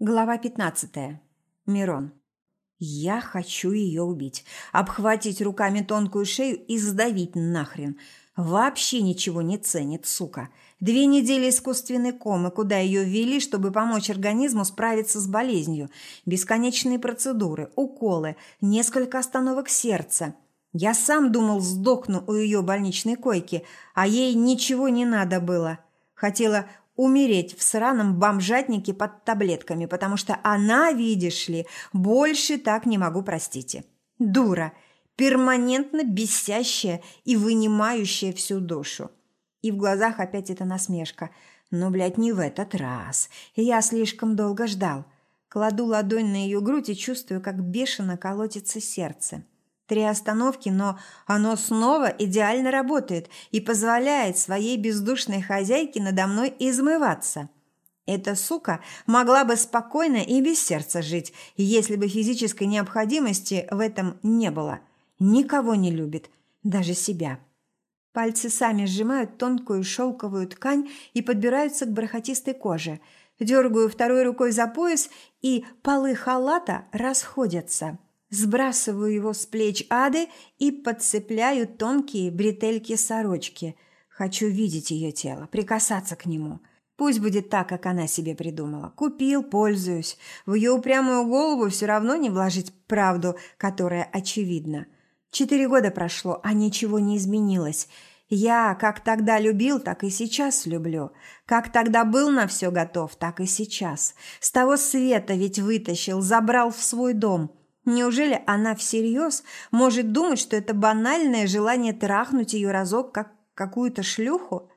Глава 15. Мирон. Я хочу ее убить, обхватить руками тонкую шею и сдавить нахрен. Вообще ничего не ценит, сука. Две недели искусственной комы, куда ее ввели, чтобы помочь организму справиться с болезнью. Бесконечные процедуры, уколы, несколько остановок сердца. Я сам думал, сдохну у ее больничной койки, а ей ничего не надо было. Хотела умереть в сраном бомжатнике под таблетками, потому что она, видишь ли, больше так не могу, простите. Дура, перманентно бесящая и вынимающая всю душу. И в глазах опять эта насмешка. Но, блядь, не в этот раз. Я слишком долго ждал. Кладу ладонь на ее грудь и чувствую, как бешено колотится сердце. Три остановки, но оно снова идеально работает и позволяет своей бездушной хозяйке надо мной измываться. Эта сука могла бы спокойно и без сердца жить, если бы физической необходимости в этом не было. Никого не любит, даже себя. Пальцы сами сжимают тонкую шелковую ткань и подбираются к бархатистой коже. Дергаю второй рукой за пояс, и полы халата расходятся. Сбрасываю его с плеч Ады и подцепляю тонкие бретельки сорочки. Хочу видеть ее тело, прикасаться к нему. Пусть будет так, как она себе придумала. Купил, пользуюсь. В ее упрямую голову все равно не вложить правду, которая очевидна. Четыре года прошло, а ничего не изменилось. Я как тогда любил, так и сейчас люблю. Как тогда был на все готов, так и сейчас. С того света ведь вытащил, забрал в свой дом – Неужели она всерьез может думать, что это банальное желание трахнуть ее разок, как какую-то шлюху?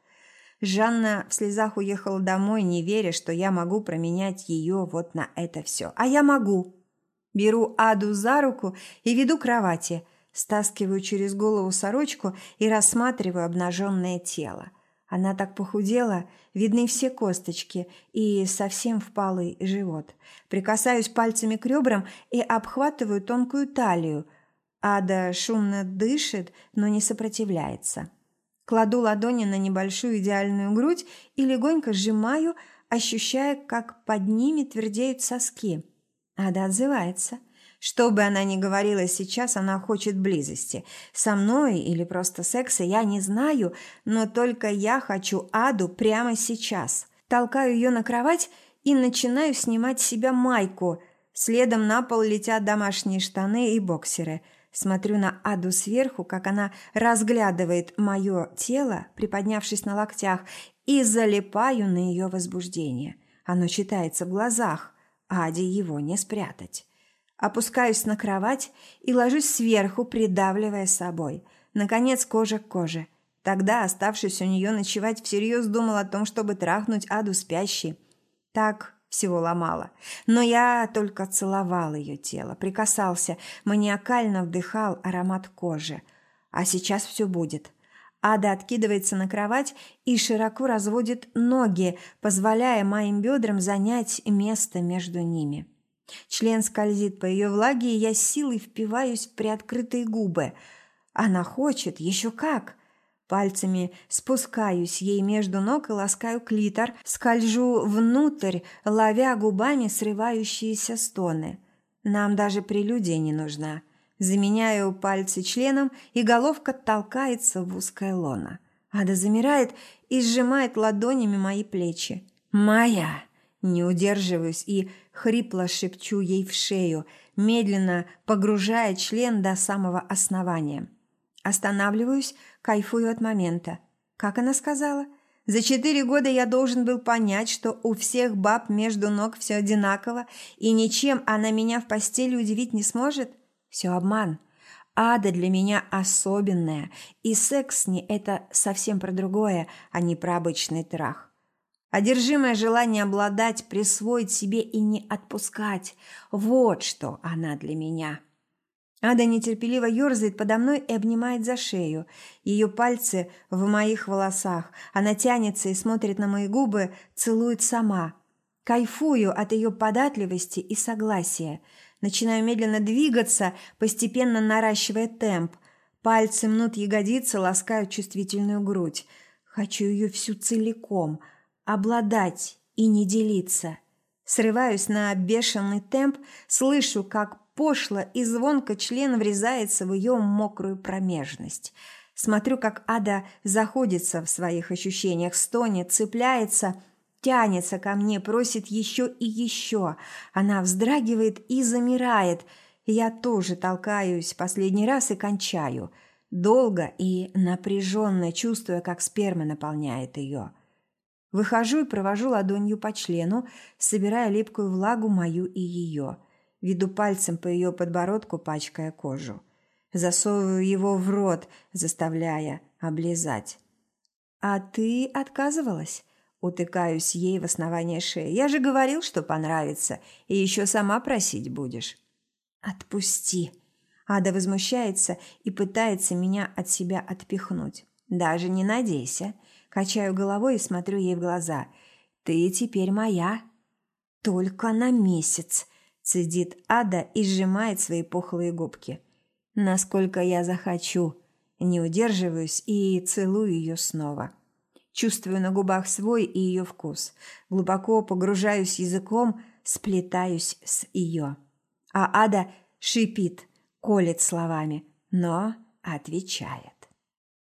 Жанна в слезах уехала домой, не веря, что я могу променять ее вот на это все. А я могу. Беру Аду за руку и веду к кровати, стаскиваю через голову сорочку и рассматриваю обнаженное тело. Она так похудела, видны все косточки и совсем впалый живот. Прикасаюсь пальцами к ребрам и обхватываю тонкую талию. Ада шумно дышит, но не сопротивляется. Кладу ладони на небольшую идеальную грудь и легонько сжимаю, ощущая, как под ними твердеют соски. Ада отзывается – что бы она ни говорила сейчас, она хочет близости. Со мной или просто секса, я не знаю, но только я хочу Аду прямо сейчас. Толкаю ее на кровать и начинаю снимать с себя майку. Следом на пол летят домашние штаны и боксеры. Смотрю на Аду сверху, как она разглядывает мое тело, приподнявшись на локтях, и залипаю на ее возбуждение. Оно читается в глазах, Аде его не спрятать. Опускаюсь на кровать и ложусь сверху, придавливая собой. Наконец, кожа к коже. Тогда, оставшись у нее ночевать, всерьез думал о том, чтобы трахнуть Аду спящей. Так всего ломало. Но я только целовал ее тело, прикасался, маниакально вдыхал аромат кожи. А сейчас все будет. Ада откидывается на кровать и широко разводит ноги, позволяя моим бедрам занять место между ними. Член скользит по ее влаге, и я силой впиваюсь в приоткрытые губы. Она хочет, еще как. Пальцами спускаюсь ей между ног и ласкаю клитор, скольжу внутрь, ловя губами срывающиеся стоны. Нам даже прелюдия не нужна. Заменяю пальцы членом, и головка толкается в узкое лоно. Ада замирает и сжимает ладонями мои плечи. «Моя!» Не удерживаюсь и хрипло шепчу ей в шею, медленно погружая член до самого основания. Останавливаюсь, кайфую от момента. Как она сказала? За четыре года я должен был понять, что у всех баб между ног все одинаково, и ничем она меня в постели удивить не сможет? Все обман. Ада для меня особенная, и секс с ней – это совсем про другое, а не про обычный трах. Одержимое желание обладать, присвоить себе и не отпускать. Вот что она для меня. Ада нетерпеливо ерзает подо мной и обнимает за шею. Ее пальцы в моих волосах. Она тянется и смотрит на мои губы, целует сама. Кайфую от ее податливости и согласия. Начинаю медленно двигаться, постепенно наращивая темп. Пальцы мнут ягодицы, ласкают чувствительную грудь. Хочу ее всю целиком – обладать и не делиться. Срываюсь на бешеный темп, слышу, как пошло и звонко член врезается в ее мокрую промежность. Смотрю, как Ада заходится в своих ощущениях, стонет, цепляется, тянется ко мне, просит еще и еще. Она вздрагивает и замирает. Я тоже толкаюсь последний раз и кончаю. Долго и напряженно чувствуя, как сперма наполняет ее. Выхожу и провожу ладонью по члену, собирая липкую влагу мою и ее. Веду пальцем по ее подбородку, пачкая кожу. Засовываю его в рот, заставляя облизать. «А ты отказывалась?» Утыкаюсь ей в основание шеи. «Я же говорил, что понравится, и еще сама просить будешь». «Отпусти!» Ада возмущается и пытается меня от себя отпихнуть. «Даже не надейся. Качаю головой и смотрю ей в глаза. «Ты теперь моя». «Только на месяц», – цедит Ада и сжимает свои пухлые губки. «Насколько я захочу». Не удерживаюсь и целую ее снова. Чувствую на губах свой и ее вкус. Глубоко погружаюсь языком, сплетаюсь с ее. А Ада шипит, колет словами, но отвечает.